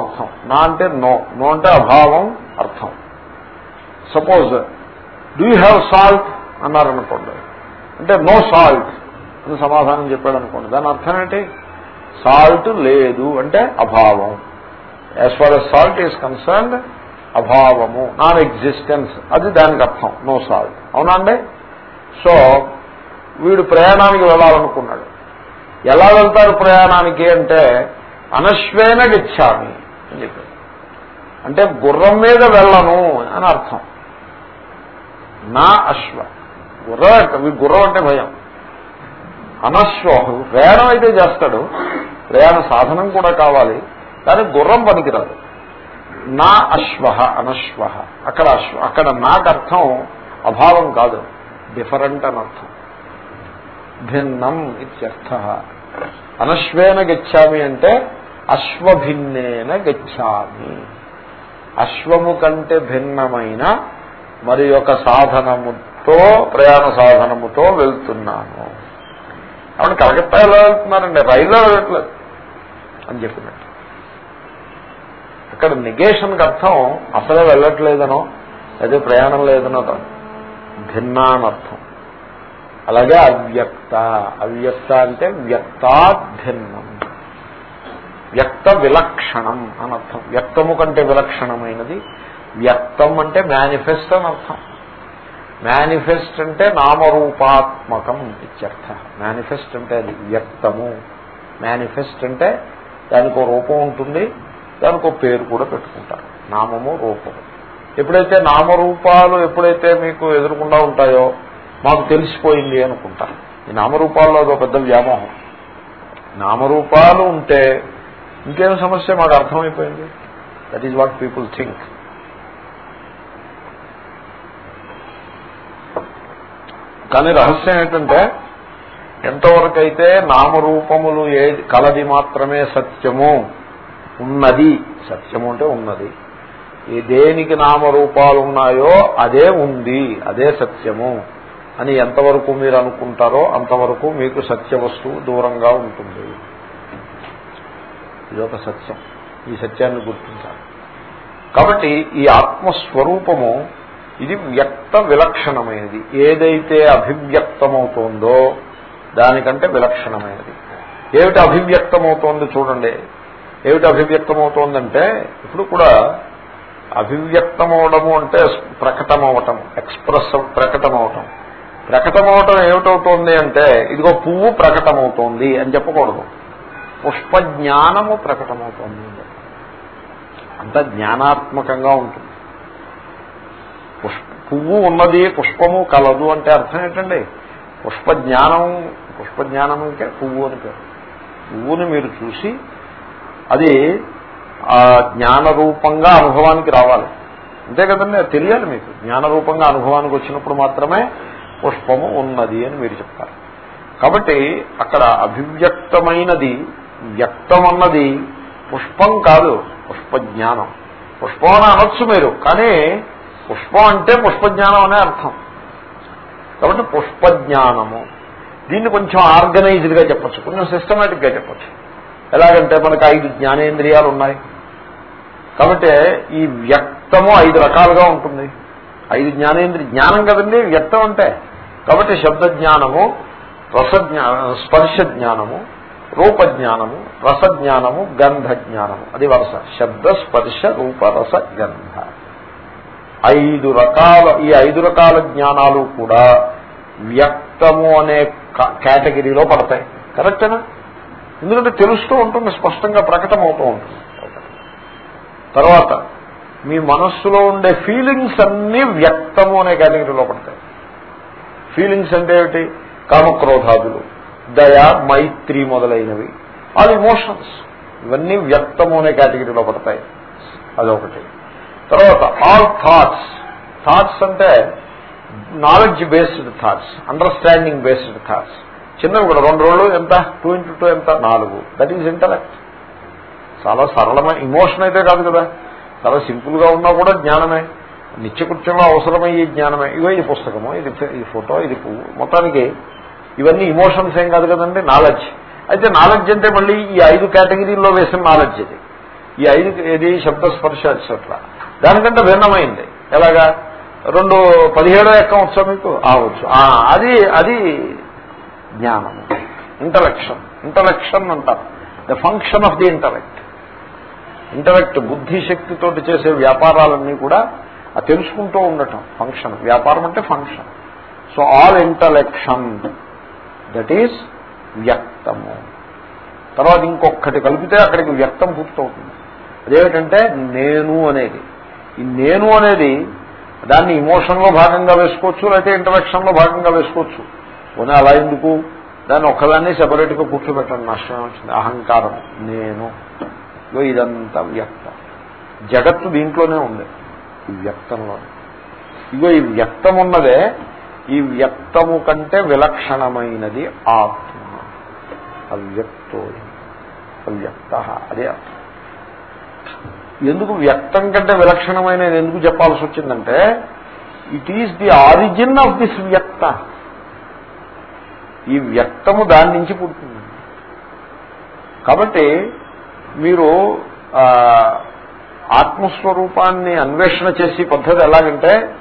అర్థం. నా అంటే నో. నో అంటే అభావం అర్థం. Suppose do you have salt అన్నారనుకోండి. అంటే నో సాల్ట్ అని సమాధానం చెప్పాడు అనుకోండి దాని అర్థం ఏంటి? సాల్ట్ లేదు. అంటే అభావం. As far as salt is concerned అభావము. Non existence అది దానికి అర్థం. నో సాల్ట్ అవునా అండి? సో వీడు ప్రయాణానికి వెళ్ళాలనుకున్నాడు. ఎలా వెళ్తాడు ప్రయాణానికి అంటే అనశ్వేన గచ్చామి. అని చెప్పాడు. అంటే గుర్రం మీద వెళ్ళను అని అర్థం. నా అశ్వ. గుర్రం అంటే గుర్రం అంటే భయం. అనశ్వ. ప్రయాణం అయితే చేస్తాడు. ప్రయాణ సాధనం కూడా కావాలి. కానీ గుర్రం పనికిరాదు. నా అశ్వ అనశ్వ. అక్కడ అశ్వ అక్కడ నాకు అర్థం అభావం కాదు. డిఫరెంట్ అని అర్థం. భిన్నం ఇత్యర్థ. అనశ్వేన గచ్చామి అంటే అశ్వభిన్నేన గచ్చామి. అశ్వము కంటే భిన్నమైన మరి యొక్క సాధనముతో ప్రయాణ సాధనముతో వెళ్తున్నాను. కాబట్టి కలకత్తా ఎలా వెళ్తున్నారండి రైల్లో వెళ్ళట్లేదు అని చెప్పినట్టు. అక్కడ నెగేషన్కి అర్థం అసలే వెళ్ళట్లేదనో అదే ప్రయాణం లేదనో కాదు భిన్నానర్థం. అలాగే అవ్యక్త. అవ్యక్త అంటే వ్యక్తాభిన్నం. వ్యక్త విలక్షణం అని అర్థం. వ్యక్తము కంటే విలక్షణమైనది. వ్యక్తం అంటే మేనిఫెస్ట్ అని అర్థం. మేనిఫెస్ట్ అంటే నామరూపాత్మకం ఇత్యర్థ మేనిఫెస్ట్ అంటే అది వ్యక్తము. మేనిఫెస్ట్ అంటే దానికి రూపం ఉంటుంది. దానికి పేరు కూడా పెట్టుకుంటారు. నామము రూపము. ఎప్పుడైతే నామరూపాలు ఎప్పుడైతే మీకు ఎదురుకుండా ఉంటాయో మాకు తెలిసిపోయింది అనుకుంటారు. ఈ నామరూపాల్లో అదో పెద్ద వ్యామోహం. నామరూపాలు ఉంటే ఇంకేం సమస్య? మాకు అర్థమైపోయింది. That is what people think కానీ రహస్యం ఏంటంటే ఎంతవరకైతే నామరూపములు ఏది కలది మాత్రమే సత్యము ఉన్నది సత్యము అంటే ఉన్నది ఏ దేనికి నామరూపాలు ఉన్నాయో అదే ఉంది అదే సత్యము అని ఎంతవరకు మీరు అనుకుంటారో అంతవరకు మీకు సత్య వస్తువు దూరంగా ఉంటుంది. ఇదొక సత్యం. ఈ సత్యాన్ని గుర్తించాలి. కాబట్టి ఈ ఆత్మస్వరూపము ఇది వ్యక్త విలక్షణమైనది. ఏదైతే అభివ్యక్తమవుతోందో దానికంటే విలక్షణమైనది. ఏమిటి అభివ్యక్తమవుతోంది చూడండి. ఏమిటి అభివ్యక్తమవుతోందంటే ఇప్పుడు కూడా అభివ్యక్తమవడము అంటే ప్రకటమవటం ఎక్స్ప్రెస్ ప్రకటమవటం. ప్రకటమవటం ఏమిటవుతోంది అంటే ఇదిగో పువ్వు ప్రకటమవుతోంది అని చెప్పకూడదు. పుష్పజ్ఞానము ప్రకటమవుతుంది. అంత జ్ఞానాత్మకంగా ఉంటుంది. పుష్ప పువ్వు ఉన్నది పుష్పము కలదు అంటే అర్థం ఏంటండి? పుష్పజ్ఞానం పుష్పజ్ఞానం అంటే పువ్వు అని పేరు. పువ్వుని మీరు చూసి అది ఆ జ్ఞానరూపంగా అనుభవానికి రావాలి. అంతే కదండి? అది తెలియాలి మీకు. జ్ఞానరూపంగా అనుభవానికి వచ్చినప్పుడు మాత్రమే పుష్పము ఉన్నది అని మీరు చెప్తారు. కాబట్టి అక్కడ అభివ్యక్తమైనది వ్యక్తం అన్నది పుష్పం కాదు పుష్పజ్ఞానం. పుష్పం అని అనొచ్చు మీరు కానీ పుష్పం అంటే పుష్పజ్ఞానం అనే అర్థం. కాబట్టి పుష్పజ్ఞానము. దీన్ని కొంచెం ఆర్గనైజ్డ్గా చెప్పచ్చు కొంచెం సిస్టమేటిక్గా చెప్పచ్చు. ఎలాగంటే మనకు ఐదు జ్ఞానేంద్రియాలు ఉన్నాయి. కాబట్టి ఈ వ్యక్తము ఐదు రకాలుగా ఉంటుంది. ఐదు జ్ఞానేంద్రియ జ్ఞానం కదండి వ్యక్తం అంటే. కాబట్టి శబ్ద జ్ఞానము రసజ్ఞా స్పర్శ జ్ఞానము రూపజ్ఞానము రసజ్ఞానము గంధ జ్ఞానము అది వరస. శబ్ద స్పర్శ రూప రస గంధ. ఐదు రకాల ఈ ఐదు రకాల జ్ఞానాలు కూడా వ్యక్తము అనే కేటగిరీలో పడతాయి. కరెక్టేనా ఎందుకంటే తెలుస్తూ ఉంటుంది స్పష్టంగా ప్రకటమవుతూ ఉంటుంది. తర్వాత మీ మనస్సులో ఉండే ఫీలింగ్స్ అన్నీ వ్యక్తము అనే కేటగిరీలో పడతాయి. ఫీలింగ్స్ అంటే ఏమిటి? కామక్రోధాదులు. దయ మైత్రి మొదలైనవి. ఆల్ ఇమోషన్స్ ఇవన్నీ వ్యక్తము అనే కేటగిరీలో పడతాయి. అదొకటి. తర్వాత ఆల్ థాట్స్ థాట్స్ అంటే knowledge based thoughts understanding based thoughts చిన్నవి కూడా రెండు రోజులు ఎంత? టూ ఇంటూ టూ ఎంత? నాలుగు. దట్ ఈజ్ ఇంటలెక్ట్ చాలా సరళమైన ఇమోషన్ అయితే కాదు కదా. చాలా సింపుల్గా ఉన్నా కూడా జ్ఞానమే. నిత్యకృత్యంలో అవసరమయ్యే జ్ఞానమే. ఇవే ఇది పుస్తకము ఇది ఈ ఫోటో ఇది పువ్వు. మొత్తానికి ఇవన్నీ ఇమోషన్స్ ఏం కాదు కదండి? నాలెడ్జ్ అయితే నాలెడ్జ్ అంటే మళ్ళీ ఈ ఐదు కేటగిరీల్లో వేసిన నాలెడ్జ్ ఇది. ఈ ఐదు ఏది? శబ్దస్పర్శ ఎట్సెట్రా దానికంటే భిన్నమైంది. ఎలాగా? రెండు పదిహేడో ఎక్కం వచ్చా మీకు? ఆవచ్చు అది అది జ్ఞానం. ఇంటలెక్షన్ ఇంటలెక్షన్ అంటారు the function of the intellect intellect బుద్ధి శక్తితోటి చేసే వ్యాపారాలన్నీ కూడా ఆ తెలుసుకుంటూ ఉండటం. ఫంక్షన్ వ్యాపారం అంటే function so all intellection that is వ్యక్తము. తర్వాత ఇంకొకటి కలిపితే అక్కడికి వ్యక్తం పూర్తవుతుంది. అదేమిటంటే నేను అనేది. ఈ నేను అనేది దాన్ని ఇమోషన్లో భాగంగా వేసుకోవచ్చు లేకపోతే ఇంటలెక్షన్లో భాగంగా వేసుకోవచ్చు. పోనీ అలా ఎందుకు? దాన్ని ఒక్కదాన్ని సెపరేట్గా కూర్చోబెట్టండి నష్టం వచ్చింది అహంకారం నేను. ఇదంతా వ్యక్తం. జగత్తు దీంట్లోనే ఉంది ఈ వ్యక్తంలో ఇగో ఈ వ్యక్తం ఉన్నదే ఈ వ్యక్తము కంటే విలక్షణమైనది ఆత్మ. అవ్యక్తో అవ్యక్త. అదే అర్థం. ఎందుకు వ్యక్తం కంటే విలక్షణమైనది ఎందుకు చెప్పాల్సి వచ్చిందంటే it is the origin of this వ్యక్త. ఈ వ్యక్తము దాని నుంచి పుట్టింది కాబట్టి మీరు ఆత్మస్వరూపాన్ని అన్వేషణ చేసే పద్ధతి ఎలాగంటే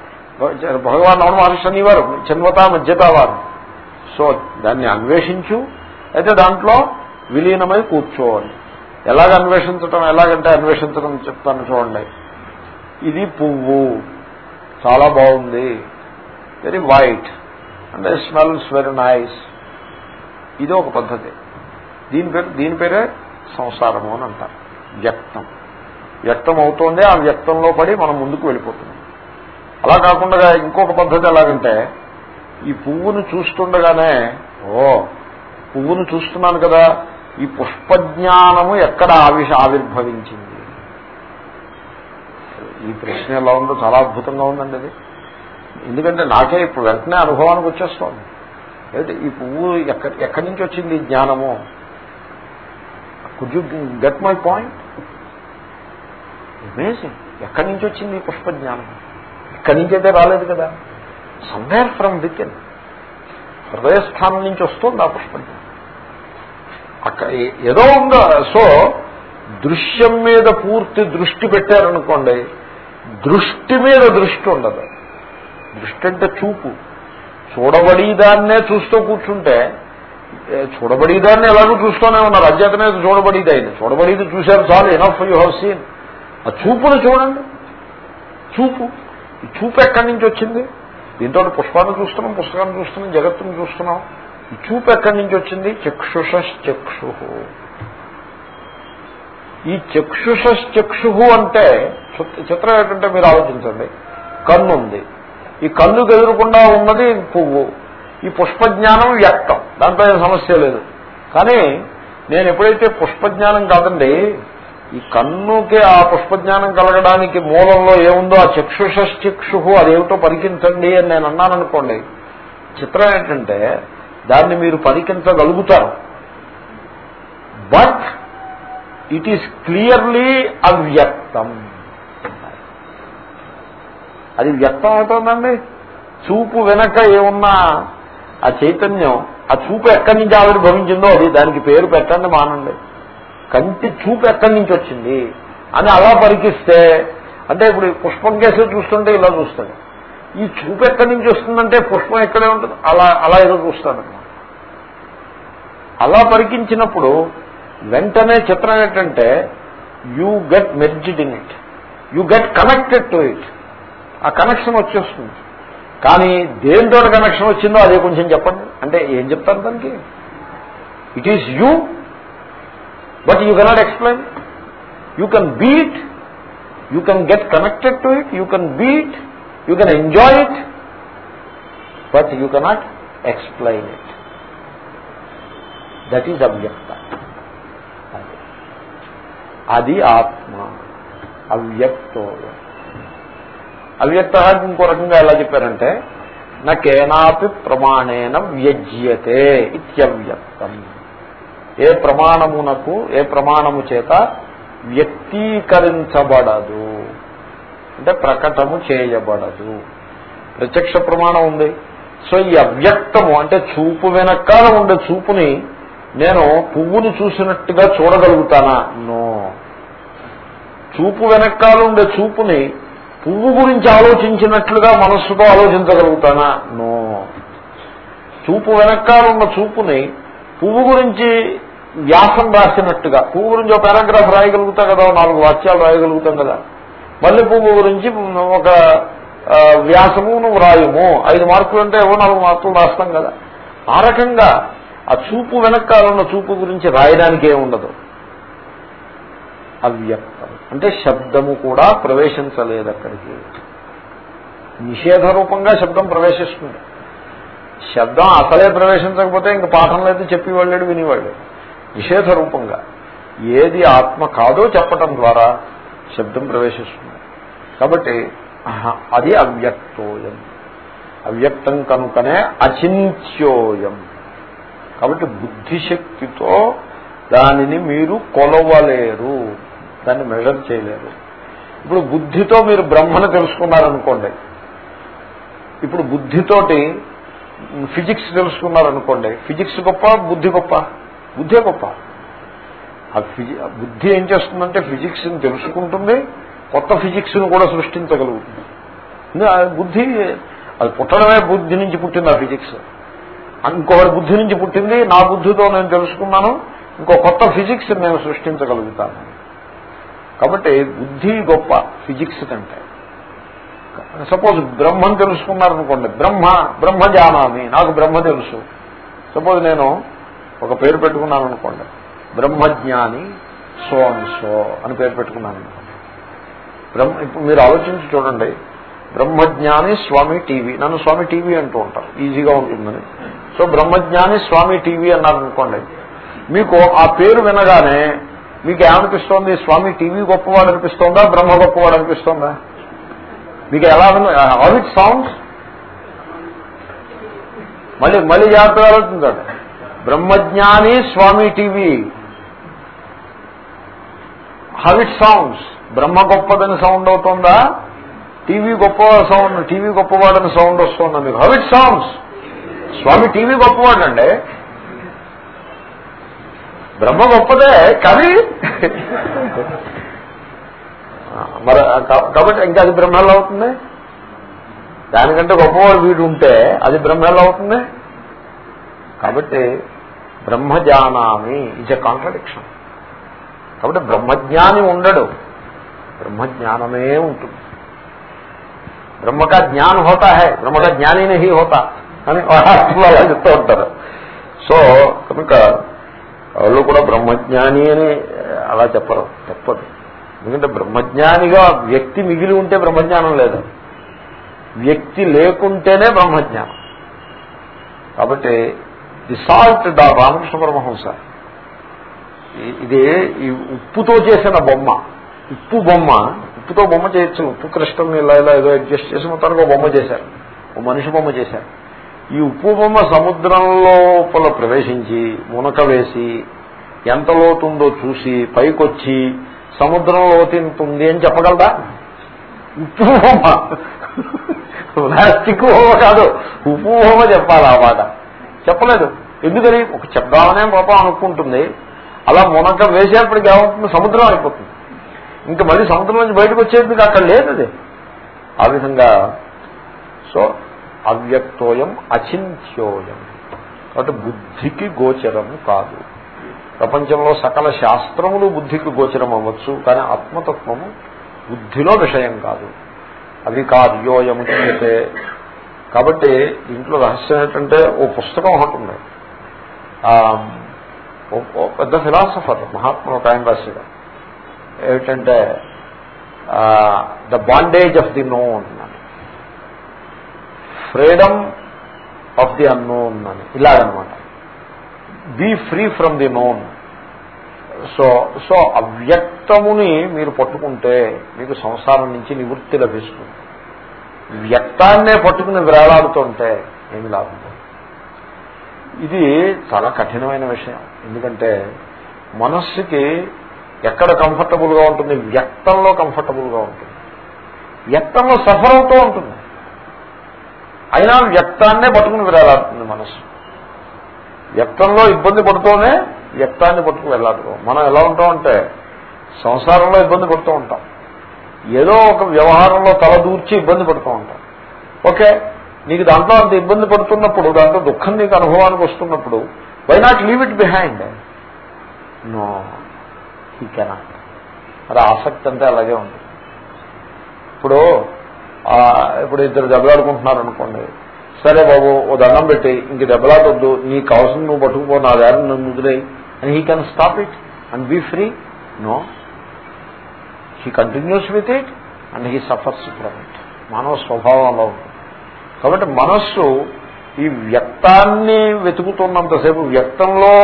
భగవాన్ రమణ మహర్షి అనేవారు చన్వతా మధ్యతా వారు సో దాన్ని అన్వేషించు అయితే దాంట్లో విలీనమై కూర్చోవాలి ఎలాగ అన్వేషించటం ఎలాగంటే అన్వేషించడం చెప్తాను చూడండి. ఇది పువ్వు. చాలా బాగుంది. Very white and smells very nice ఇది ఒక పద్ధతి. దీని పేరు దీని పేరే సంసారము అని అంటారు. వ్యక్తం. వ్యక్తం అవుతోంది ఆ వ్యక్తంలో పడి మనం ముందుకు వెళ్ళిపోతుంది అలా కాకుండా ఇంకొక పద్ధతి ఎలాగంటే ఈ పువ్వును చూస్తుండగానే ఓ పువ్వును చూస్తున్నాను కదా ఈ పుష్పజ్ఞానము ఎక్కడ ఆవిష ఆవిర్భవించింది? ఈ ప్రశ్న ఎలా ఉందో చాలా అద్భుతంగా ఉందండి అది. ఎందుకంటే నాకే ఇప్పుడు వెంటనే అనుభవానికి వచ్చేస్తోంది. ఏమిటి ఈ పువ్వు ఎక్కడ ఎక్కడి నుంచి వచ్చింది జ్ఞానము? Could you get my point amazing ఎక్కడి నుంచి వచ్చింది ఈ పుష్ప జ్ఞానం ఇక్కడి నుంచి అయితే రాలేదు కదా. సమ్వేర్ ఫ్రమ్ విత్ ఇన్ హృదయస్థానం నుంచి వస్తుంది ఆ పుష్పజ్ఞానం అక్కడ ఏదో ఉందో? సో దృశ్యం మీద పూర్తి దృష్టి పెట్టారనుకోండి దృష్టి మీద దృష్టి ఉండదు. దృష్టి అంటే చూపు. చూడబడేదాన్నే చూస్తూ కూర్చుంటే చూడబడేదాన్ని ఎలాగో చూస్తూనే ఉన్నారు. అధ్యతనే చూడబడేది అయింది చూడబడేది చూశారు చాలు ఎనఫ్ యూ హవ్ సీన్ ఆ చూపును చూడండి. చూపు. ఈ చూపు ఎక్కడి నుంచి వచ్చింది. దీంతో పుష్పాన్ని చూస్తున్నాం పుస్తకాన్ని చూస్తున్నాం జగత్తును చూస్తున్నాం. ఈ చూపు ఎక్కడి నుంచి వచ్చింది చక్షుషక్షు ఈ చక్షుషక్షు అంటే చిత్రం ఏంటంటే మీరు ఆలోచించండి. కన్ను ఉంది ఈ కన్ను ఎదురకుండా ఉన్నది పువ్వు. ఈ పుష్పజ్ఞానం వ్యక్తం. దాంట్లో సమస్య లేదు. కానీ నేను ఎప్పుడైతే పుష్పజ్ఞానం కాదండి ఈ కన్నుకి ఆ పుష్పజ్ఞానం కలగడానికి మూలంలో ఏముందో ఆ చక్షుషక్షు అదేమిటో పరికించండి అని నేను అన్నాననుకోండి. చిత్రం ఏంటంటే దాన్ని మీరు పరికించగలుగుతారు. బట్ ఇట్ ఈస్ క్లియర్లీ అవ్యక్తం. అది వ్యక్తం అవుతుందండి? చూపు వెనక ఏమున్నా ఆ చైతన్యం ఆ చూపు ఎక్కడి నుంచి ఆవిర్భవించిందో అది దానికి పేరు పెట్టండి మానండి. కంటి చూపు ఎక్కడి నుంచి వచ్చింది అని అలా పరికిస్తే అంటే ఇప్పుడు పుష్పం కేసు చూస్తుంటే ఇలా చూస్తాడు. ఈ చూపు ఎక్కడి నుంచి వస్తుందంటే పుష్పం ఎక్కడే ఉంటుంది? అలా అలా ఏదో చూస్తానమాట అలా పరికించినప్పుడు వెంటనే చిత్రం ఏంటంటే you get merged in it you get connected to it ఆ కనెక్షన్ వచ్చేస్తుంది. కానీ దేనితో కనెక్షన్ వచ్చిందో అదే కొంచెం చెప్పండి. అంటే ఏం చెప్తారు దానికి? It is you but you cannot explain you can beat you can get connected to it you can beat you can enjoy it but you cannot explain it that is అవ్యక్త అది ఆత్మ అవ్యక్తో అవ్యక్త ఇంకో రకంగా ఎలా చెప్పారంటే నాకేనాపి ప్రమాణేన వ్యజ్యతే ఇత్యవ్యక్తం. ఏ ప్రమాణమునకు ఏ ప్రమాణము చేత వ్యక్తీకరించబడదు. అంటే ప్రకటము చేయబడదు. ప్రత్యక్ష ప్రమాణం ఉంది. సో ఈ అవ్యక్తము అంటే చూపు వెనకాల ఉండే చూపుని నేను పువ్వును చూసినట్టుగా చూడగలుగుతానా? నో. చూపు వెనకాల ఉండే చూపుని పువ్వు గురించి ఆలోచించినట్లుగా మనస్సుతో ఆలోచించగలుగుతానా? నో. చూపు వెనకాల ఉన్న చూపుని పువ్వు గురించి వ్యాసం రాసినట్టుగా. పువ్వు గురించి ఒక పారాగ్రాఫ్ రాయగలుగుతాం కదా నాలుగు వాక్యాలు రాయగలుగుతాం కదా. మల్లె పువ్వు గురించి ఒక వ్యాసము నువ్వు రాయము. ఐదు మార్కులు అంటే ఏవో నాలుగు మార్కులు రాస్తాం కదా. ఆ రకంగా ఆ చూపు వెనకాలన్న చూపు గురించి రాయడానికి ఏముండదు అవ్యక్తం. అంటే శబ్దము కూడా ప్రవేశించలేదు అక్కడికి. నిషేధ రూపంగా శబ్దం ప్రవేశిస్తుంది. శబ్దం అసలే ప్రవేశించకపోతే ఇంక పాఠం లేదు చెప్పేవాళ్ళేడు వినేవాళ్ళు. నిషేధ రూపంగా. ఏది ఆత్మ కాదో చెప్పటం ద్వారా శబ్దం ప్రవేశిస్తుంది. కాబట్టి అది అవ్యక్తోయం. అవ్యక్తం కనుకనే అచింత్యోయం. కాబట్టి బుద్ధిశక్తితో దానిని మీరు కొలవలేరు. దాన్ని మెజర్ చేయలేరు. ఇప్పుడు బుద్ధితో మీరు బ్రహ్మను తెలుసుకున్నారనుకోండి. ఇప్పుడు బుద్ధితోటి ఫిజిక్స్ తెలుసుకున్నారనుకోండి ఫిజిక్స్ గొప్ప బుద్ధి గొప్ప? బుద్ధే గొప్ప. ఆ బుద్ధి ఏం చేస్తుందంటే ఫిజిక్స్ని తెలుసుకుంటుంది కొత్త ఫిజిక్స్ను కూడా సృష్టించగలుగుతుంది. బుద్ధి అది పుట్టడమే బుద్ధి నుంచి పుట్టింది ఆ ఫిజిక్స్. ఇంకొకటి బుద్ధి నుంచి పుట్టింది నా బుద్ధితో నేను తెలుసుకున్నాను ఇంకో కొత్త ఫిజిక్స్ నేను సృష్టించగలుగుతాను. కాబట్టి బుద్ధి గొప్ప ఫిజిక్స్ కంటే. సపోజ్ బ్రహ్మం తెలుసుకున్నారనుకోండి బ్రహ్మ బ్రహ్మ జానామి నాకు బ్రహ్మ తెలుసు. సపోజ్ నేను ఒక పేరు పెట్టుకున్నాను అనుకోండి బ్రహ్మజ్ఞాని సో అని సో అని పేరు పెట్టుకున్నాను అనుకోండి బ్రహ్మ ఇప్పుడు మీరు ఆలోచించి చూడండి బ్రహ్మజ్ఞాని స్వామి టీవీ నన్ను స్వామి టీవీ అంటూ ఉంటారు ఈజీగా ఉంటుందని. సో బ్రహ్మజ్ఞాని స్వామి టీవీ అన్నారనుకోండి మీకు ఆ పేరు వినగానే మీకు ఏమనిపిస్తోంది? స్వామి టీవీ గొప్పవాడు అనిపిస్తోందా బ్రహ్మ గొప్పవాడు అనిపిస్తోందా మీకు ఎలా హౌ ఇట్ సౌండ్స్ మళ్ళీ మళ్ళీ జాగ్రత్తగా ఆలోచించండి బ్రహ్మజ్ఞాని స్వామి టీవీ. హౌ ఇట్ సౌండ్స్ బ్రహ్మ గొప్పదని సౌండ్ అవుతుందా? టీవీ గొప్ప సౌండ్ టీవీ గొప్పవాడని సౌండ్ వస్తుందా మీకు? హౌ ఇట్ సౌండ్స్ స్వామి టీవీ గొప్పవాడండి. బ్రహ్మ గొప్పదే కానీ మరి కాబట్టి ఇంకా అది బ్రహ్మలో అవుతుంది? దానికంటే గొప్పవాడు వీడు ఉంటే అది బ్రహ్మలో అవుతుంది? కాబట్టి బ్రహ్మజానామి ఇజ్ ఎ కాంట్రడిక్షన్ కాబట్టి బ్రహ్మజ్ఞాని ఉండడు. బ్రహ్మజ్ఞానమే ఉంటుంది. బ్రహ్మ కా జ్ఞాన్ హోతా హై. బ్రహ్మ కా జ్ఞాని నహి హోతా. అని అలా చెప్తూ ఉంటారు. సో కనుక వాళ్ళు కూడా బ్రహ్మజ్ఞాని అని అలా చెప్పరు. తప్పదు ఎందుకంటే బ్రహ్మజ్ఞానిగా వ్యక్తి మిగిలి ఉంటే బ్రహ్మజ్ఞానం లేదు? వ్యక్తి లేకుంటేనే బ్రహ్మజ్ఞానం. కాబట్టి ది సాల్ట్ డా రామకృష్ణ పరమహంస ఇది ఈ ఉప్పుతో చేసిన బొమ్మ. ఉప్పు బొమ్మ. ఉప్పుతో బొమ్మ చేయొచ్చు. ఉప్పు కృష్ణం ఇలా ఇలా ఏదో అడ్జస్ట్ చేసి మొత్తానికి బొమ్మ చేశారు. ఓ మనిషి బొమ్మ చేశారు. ఈ ఉప్పు బొమ్మ సముద్రంలోపల ప్రవేశించి మునక వేసి ఎంత లోతుందో చూసి పైకొచ్చి సముద్రం లోతింతుంది అని చెప్పగలరా ఉప్పు హోమ ప్లాస్టిక్ హోమ కాదు ఉప్పు హోమ చెప్పాలి ఆ మాట. చెప్పలేదు. ఎందుకని ఒక చెప్దామనే పాపం అనుకుంటుంది. అలా మునక వేసేప్పటికి ఏమవుతుంది? సముద్రం అయిపోతుంది. ఇంకా మళ్ళీ సముద్రం నుంచి బయటకు వచ్చేందుకు అక్కడ లేదు అది. ఆ విధంగా సో అవ్యక్తోయం అచింత్యోయం. కాబట్టి బుద్ధికి గోచరము కాదు. ప్రపంచంలో సకల శాస్త్రములు బుద్ధికి గోచరం అవ్వచ్చు కానీ ఆత్మతత్వము బుద్ధిలో విషయం కాదు. అవి కార్యోయముచితే కాబట్టి ఇంట్లో రహస్యం ఏంటంటే ఓ పుస్తకం ఒకటి ఉంది. పెద్ద ఫిలాసఫర్ మహాత్ములు ఒక ఆయన రాశాడు. ఏమిటంటే the bondage of the known అని. ఫ్రీడమ్ ఆఫ్ ది అన్నోన్ అని. ఇలాగనమాట. Be free from the known. So so అవ్యక్తముని మీరు పట్టుకుంటే మీకు సంసారం నుంచి నివృత్తి లభిస్తుంది. వ్యక్తాన్నే పట్టుకుని వేలాడుతుంటే ఏమి లాభం? ఇది చాలా కఠినమైన విషయం. ఎందుకంటే మనస్సుకి ఎక్కడ కంఫర్టబుల్గా ఉంటుంది? వ్యక్తంలో కంఫర్టబుల్గా ఉంటుంది. వ్యక్తంలో సఫర్ అవుతూ ఉంటుంది. అయినా వ్యక్తాన్నే పట్టుకుని వేలాడుతుంది మనస్సు. వ్యక్తంలో ఇబ్బంది పడుతూనే వ్యక్తాన్ని పట్టుకుని వెళ్ళాడు మనం ఎలా ఉంటామంటే సంసారంలో ఇబ్బంది పడుతూ ఉంటాం. ఏదో ఒక వ్యవహారంలో తలదూర్చి ఇబ్బంది పడుతూ ఉంటాం. ఓకే నీకు దాంట్లో అంత ఇబ్బంది పడుతున్నప్పుడు దాంట్లో దుఃఖం నీకు అనుభవానికి వస్తున్నప్పుడు why not leave it behind no he cannot అది ఆసక్తి అంతా అలాగే ఉంది. ఇప్పుడు ఇప్పుడు ఇద్దరు దెబ్బలాడుకుంటున్నారు అనుకోండి సరే బాబు ఓ దండం పెట్టి ఇంక దెబ్బలాటొద్దు నీకు కావాల్సింది నువ్వు పట్టుకుపో నా దారిని నువ్వు ముదిలే and he can stop it and be free no he continues with it and he suffers from it మానవ స్వభావంలో కాబట్టి మనస్సు ఈ వ్యక్తాన్ని వెతుకుతున్నంతసేపు వ్యక్తంలో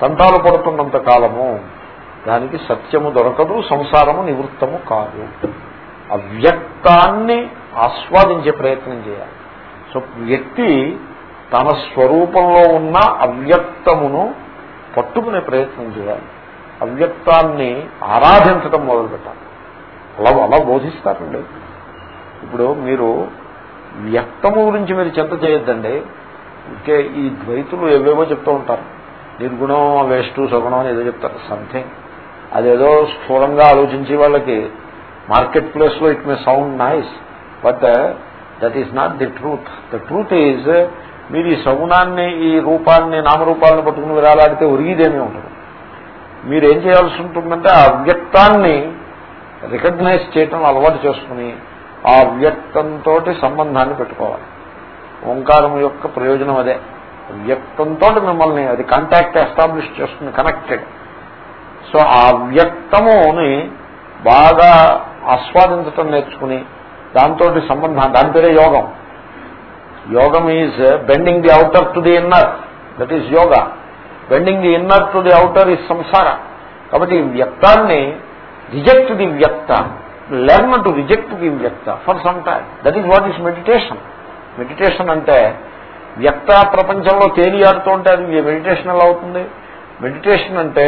తంటాలు పడుతున్నంత కాలము దానికి సత్యము దొరకదు సంసారము నివృత్తము కాదు అవ్యక్తాన్ని ఆస్వాదించే ప్రయత్నం చేయాలి సో వ్యక్తి తన స్వరూపంలో ఉన్న అవ్యక్తమును పట్టుకునే ప్రయత్నం చేయాలి. అవ్యక్తాన్ని ఆరాధించడం మొదలుపెట్టాలి. అలా అలా బోధిస్తారండి. ఇప్పుడు మీరు వ్యక్తము గురించి మీరు చింత చేయొద్దండి. ఇంకే ఈ ద్వైతులు ఏవేవో చెప్తూ ఉంటారు. నిర్గుణం వేస్టు సగుణం అని ఏదో చెప్తారు. సంథింగ్. అదేదో స్థూలంగా ఆలోచించే వాళ్ళకి మార్కెట్ ప్లేస్లో it may sound nice. But that is not the truth. The truth is మీరు ఈ సగుణాన్ని ఈ రూపాన్ని నామరూపాలను పట్టుకుని విరాలాడితే ఒరిగిదేమీ ఉంటుంది మీరేం చేయాల్సి ఉంటుందంటే ఆ అవ్యక్తాన్ని రికగ్నైజ్ చేయటం అలవాటు చేసుకుని ఆ వ్యక్తంతో సంబంధాన్ని పెట్టుకోవాలి. ఓంకారం యొక్క ప్రయోజనం అదే. వ్యక్తంతో మిమ్మల్ని అది కాంటాక్ట్ ఎస్టాబ్లిష్ చేస్తుంది కనెక్టెడ్ సో ఆ వ్యక్తముని బాగా ఆస్వాదించటం నేర్చుకుని దాంతో సంబంధం దాని పేరే యోగం. యోగం is bending the outer to the inner. That is yoga. Bending the inner to the outer is సంసార కాబట్టి ఈ వ్యక్తాన్ని రిజెక్ట్ ది వ్యక్త లెర్న్ టు రిజెక్ట్ ది వ్యక్త for some time that is what is meditation meditation అంటే వ్యక్త ప్రపంచంలో తేలియాడుతూ ఉంటే అది మెడిటేషన్ ఎలా అవుతుంది? మెడిటేషన్ అంటే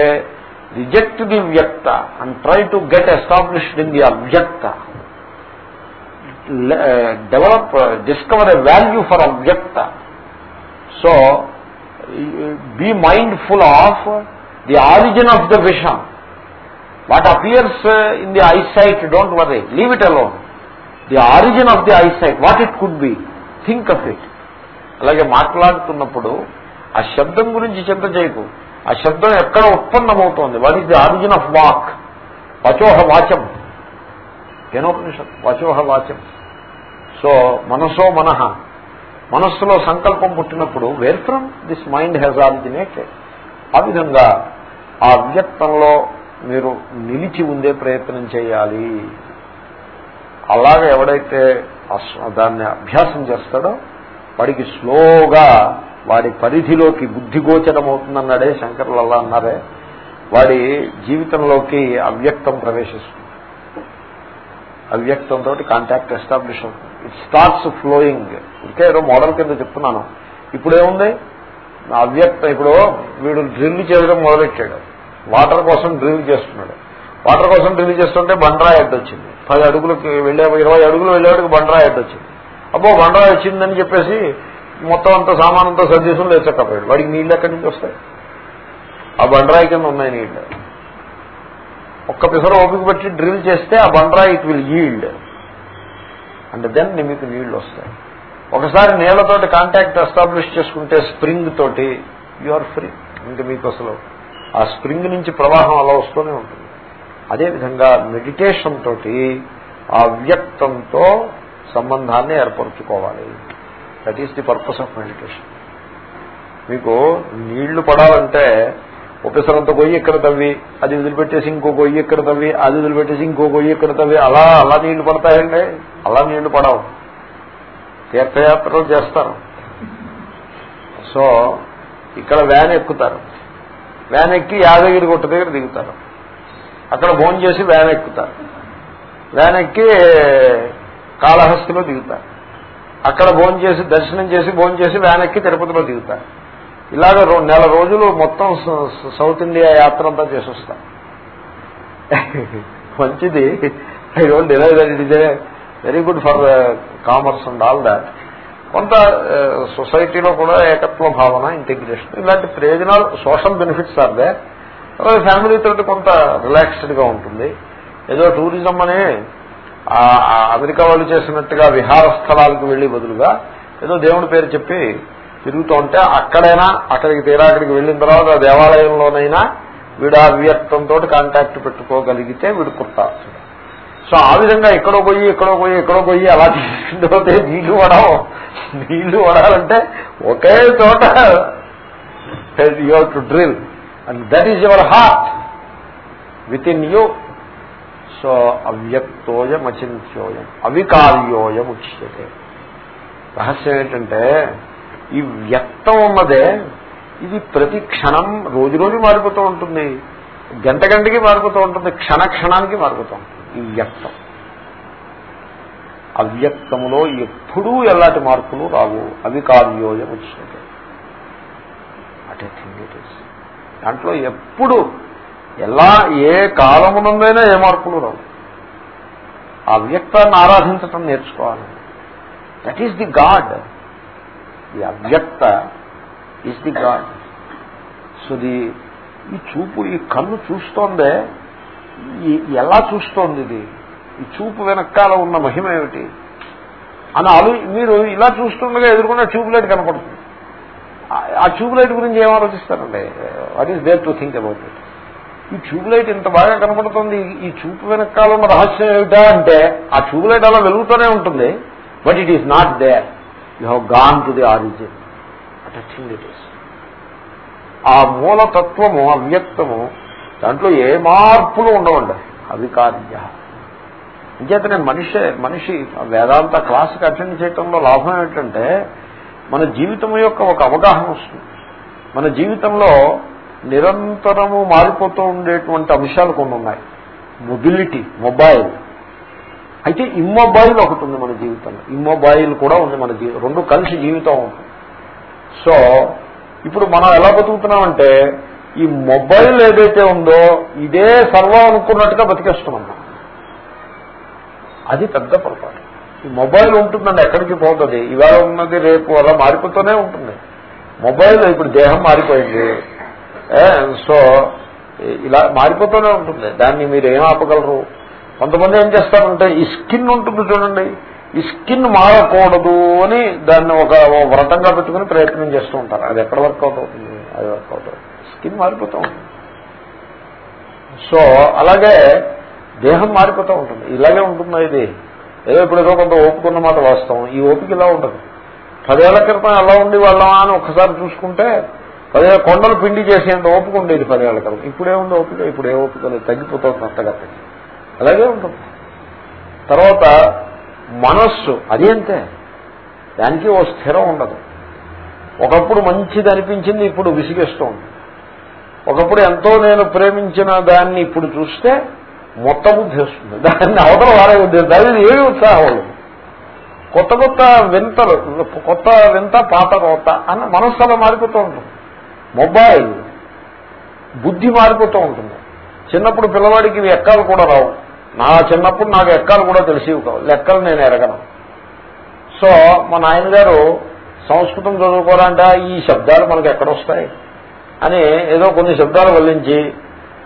రిజెక్ట్ ది వ్యక్త and try to get established in the అవ్యక్త develop discover a value for అవ్యక్త so be mindful of the origin of the vision what appears in the eyesight don't worry leave it alone the origin of the eyesight what it could be think of it అలాగే మాట్లాడుతున్నప్పుడు ఆ శబ్దం గురించి చింత చేయకు. ఆ శబ్దం ఎక్కడ ఉత్పన్నమవుతోంది? What is the origin of walk వచోహ వాచం. కేనోపనిషత్ వచోహ వాచం. సో మనసో మనహ మనస్సులో సంకల్పం పుట్టినప్పుడు where from this mind has originated ఆ విధంగా ఆ అవ్యక్తంలో మీరు నిలిచి ఉండే ప్రయత్నం చేయాలి. అలాగే ఎవడైతే దాన్ని అభ్యాసం చేస్తాడో వాడికి స్లోగా వాడి పరిధిలోకి బుద్ధిగోచరం అవుతుందన్నాడే శంకర్లు అలా అన్నారే. వాడి జీవితంలోకి అవ్యక్తం ప్రవేశిస్తుంది. అవ్యక్తంతో కాంటాక్ట్ ఎస్టాబ్లిష్ అవుతుంది. ఇట్ స్టార్ట్స్ ఫ్లోయింగ్ ఇంకా ఏదో మోడల్ కింద చెప్తున్నాను. ఇప్పుడేముంది అవ్యక్త ఇప్పుడు వీడు డ్రిల్ చేయడం మొదలెట్టాడు. వాటర్ కోసం డ్రిల్ చేస్తున్నాడు. వాటర్ కోసం డ్రిల్ చేస్తుంటే బండరాయి అడ్డు వచ్చింది. పది అడుగులకి వెళ్ళే ఇరవై అడుగులు వెళ్ళేవాడికి బండరాయి అడ్డు వచ్చింది. అబ్బో బండరాయి వచ్చిందని చెప్పేసి మొత్తం అంత సామానంతో సర్దేశం లేచక్కపోయాడు వాడికి నీళ్ళు ఎక్కడి నుంచి వస్తాయి? ఆ బండరాయి కింద ఉన్నాయి నీళ్ళు. ఒక్క పిసర ఓపిక పెట్టి డ్రిల్ చేస్తే ఆ బండరాయి it will yield and then మీకు నీళ్ళు వస్తాయి. ఒకసారి నీళ్ళతోటి కాంటాక్ట్ ఎస్టాబ్లిష్ చేసుకుంటే స్ప్రింగ్ తోటి యు ఆర్ ఫ్రీ ఇంకా మీకు అసలు ఆ స్ప్రింగ్ నుంచి ప్రవాహం అలా వస్తూనే ఉంటుంది. అదేవిధంగా మెడిటేషన్ తోటి ఆ వ్యక్తంతో సంబంధాన్ని ఏర్పరచుకోవాలి. That is the purpose of meditation మీకు నీళ్ళు పడాలంటే ఒకేసారంత గొయ్యి ఇక్కడ తవ్వి? అది వదిలిపెట్టేసి ఇంకో గొయ్యి ఇక్కడ తవ్వి? అది వదిలిపెట్టేసి ఇంకో గొయ్యి ఇక్కడ తవ్వి? అలా అలా నీళ్ళు పడతాయండి. అలా నీళ్ళు పడవు. తీర్థయాత్రలు చేస్తారు. సో ఇక్కడ వ్యాన్ ఎక్కుతారు. వ్యాన్ ఎక్కి యాదగిరి గుట్ట దగ్గర దిగుతారు. అక్కడ భోజనం చేసి వ్యాన్ ఎక్కుతారు. వ్యాన్ ఎక్కి కాళహస్తిలో దిగుతారు. అక్కడ భోజనం చేసి దర్శనం చేసి భోజనం చేసి వ్యాన్ ఎక్కి తిరుపతిలో దిగుతారు. ఇలాగ నెల రోజులు మొత్తం సౌత్ ఇండియా యాత్ర అంతా చేసొస్తాం. మంచిది. I don't deny that it is a very good for commerce and all that కొంత uh, సొసైటీలో కూడా ఏకత్వ భావన ఇంటిగ్రేషన్ ఇలాంటి ప్రయోజనాలు social benefits are they family తోటి కొంత రిలాక్స్డ్గా ఉంటుంది. ఏదో టూరిజం అని అమెరికా వాళ్ళు చేసినట్టుగా విహార స్థలాలకు వెళ్ళి బదులుగా ఏదో దేవుడి పేరు చెప్పి తిరుగుతూ ఉంటే అక్కడైనా అక్కడికి తీరా అక్కడికి వెళ్ళిన తర్వాత ఆ దేవాలయంలోనైనా వీడు ఆ వ్యక్తంతో కాంటాక్ట్ పెట్టుకోగలిగితే వీడు కుట్టాల్సింది సో ఆ విధంగా ఎక్కడో పోయి ఎక్కడో పోయి ఎక్కడో పోయి అలా తీసుకుంటే నీళ్ళు వడం నీళ్ళు వడాలంటే ఒకే చోట you to drill and that is your heart within you so అవ్యక్తోయం అచింత్యోయం అవికార్యోయం ఉచ్యతే. రహస్యం ఏంటంటే ఈ వ్యక్తం ఉన్నదే ఇది ప్రతి క్షణం రోజు రోజు మారిపోతూ ఉంటుంది. గంట గంటకి మారిపోతూ ఉంటుంది క్షణ క్షణానికి మారిపోతూ ఉంటుంది ఈ వ్యక్తం. అవ్యక్తములో ఎప్పుడూ ఎలాంటి మార్పులు రావు. అవికార్యోయం వచ్చినట్టు. అటే థింగ్ ఇట్ ఈస్ దాంట్లో ఎప్పుడు ఎలా ఏ కాలమునందైనా ఏ మార్పులు రావు. ఆ వ్యక్తాన్ని ఆరాధించటం నేర్చుకోవాలి. That is the god the అవ్యక్త is the god so the ఈ చూపు ఈ కన్ను చూస్తోందే ఎలా చూస్తోంది ఇది? ఈ చూపు వెనకాల ఉన్న మహిమ ఏమిటి? అని ఆలో మీరు ఇలా చూస్తుండగా ఎదుర్కొన్న ట్యూబ్ లైట్ కనపడుతుంది. ఆ ట్యూబ్ లైట్ గురించి ఏం ఆలోచిస్తారండి? What is there to think about it ఈ ట్యూబ్ లైట్ ఇంత బాగా కనపడుతుంది ఈ చూపు వెనకాల ఉన్న రహస్యం ఏమిటా అంటే ఆ ట్యూబ్ లైట్ అలా వెలుగుతూనే ఉంటుంది but it is not there you have gone to the origin. At thing it is ఆ మూలతత్వము అవ్యక్తము దాంట్లో ఏ మార్పులు ఉండవండి. అవికార్య ఇంకేతనే మనిషి మనిషి వేదాంత క్లాస్కి అటెండ్ చేయటంలో లాభం ఏంటంటే మన జీవితం యొక్క ఒక అవగాహన వస్తుంది. మన జీవితంలో నిరంతరము మారిపోతూ ఉండేటువంటి అంశాలు కొన్ని ఉన్నాయి. మొబిలిటీ మొబైల్ అయితే ఇమ్మొబైల్ ఒకటి ఉంది మన జీవితంలో. ఇమ్మొబైల్ కూడా ఉంది మన జీవితం రెండు కలిసి జీవితం ఉంటుంది సో ఇప్పుడు మనం ఎలా బతుకుతున్నామంటే ఈ మొబైల్ ఏదైతే ఉందో ఇదే సర్వం అనుకున్నట్టుగా బతికేస్తున్నాం అది పెద్ద పొరపాటు. ఈ మొబైల్ ఉంటుందండి ఎక్కడికి పోతుంది? ఇవాళ ఉన్నది రేపు అలా మారిపోతూనే ఉంటుంది. మొబైల్ ఇప్పుడు దేహం మారిపోయింది. సో ఇలా మారిపోతూనే ఉంటుంది. దాన్ని మీరు ఏం ఆపగలరు? కొంతమంది ఏం చేస్తారంటే ఈ స్కిన్ ఉంటుంది చూడండి ఈ స్కిన్ మారకూడదు అని దాన్ని ఒక వ్రతంగా పెట్టుకుని ప్రయత్నం చేస్తూ ఉంటారు. అది ఎక్కడ వర్కౌట్ అవుతుంది అది వర్కౌట్ అవుతుంది స్కిన్ మారిపోతూ ఉంటుంది. సో అలాగే దేహం మారిపోతూ ఉంటుంది. ఇలాగే ఉంటుంది ఇది? ఏదో ఇప్పుడు ఏదో కొంత ఓపుకున్న మాట వాస్తవం. ఈ ఓపిక ఇలా ఉండదు. పదేళ్ళ క్రితం ఎలా ఉండి వాళ్ళమా అని ఒక్కసారి చూసుకుంటే పదే కొండలు పిండి చేసేంత ఓపిక ఉండేది పదేళ్ళ క్రితం. ఇప్పుడే ఉంది ఓపిక? ఇప్పుడు ఏ ఓపిక లేదు. తగ్గిపోతుంది అంతగా. అలాగే ఉంటుంది. తర్వాత మనస్సు అది అంతే. దానికి ఓ స్థిరం ఉండదు. ఒకప్పుడు మంచిది అనిపించింది ఇప్పుడు విసిగేస్తూ ఉంది. ఒకప్పుడు ఎంతో నేను ప్రేమించిన దాన్ని ఇప్పుడు చూస్తే మొత్తం బుద్ధి వస్తుంది. దాన్ని అవతల వారే బుద్ధి దాని ఏమి ఉత్సాహం కొత్త కొత్త వింతలు కొత్త వింత పాత కొత్త అన్న మనస్సు అలా మారిపోతూ ఉంటుంది. మొబైల్ బుద్ధి మారిపోతూ ఉంటుంది. చిన్నప్పుడు పిల్లవాడికి ఇవి ఎక్కాలు కూడా రావు. నా చిన్నప్పుడు నాకు ఎక్కలు కూడా తెలిసివి కావు. లెక్కలు నేను ఎరగను. సో మా నాయనగారు సంస్కృతం చదువుకోవాలంటే ఈ శబ్దాలు మనకు ఎక్కడొస్తాయి? అని ఏదో కొన్ని శబ్దాలు వల్లించి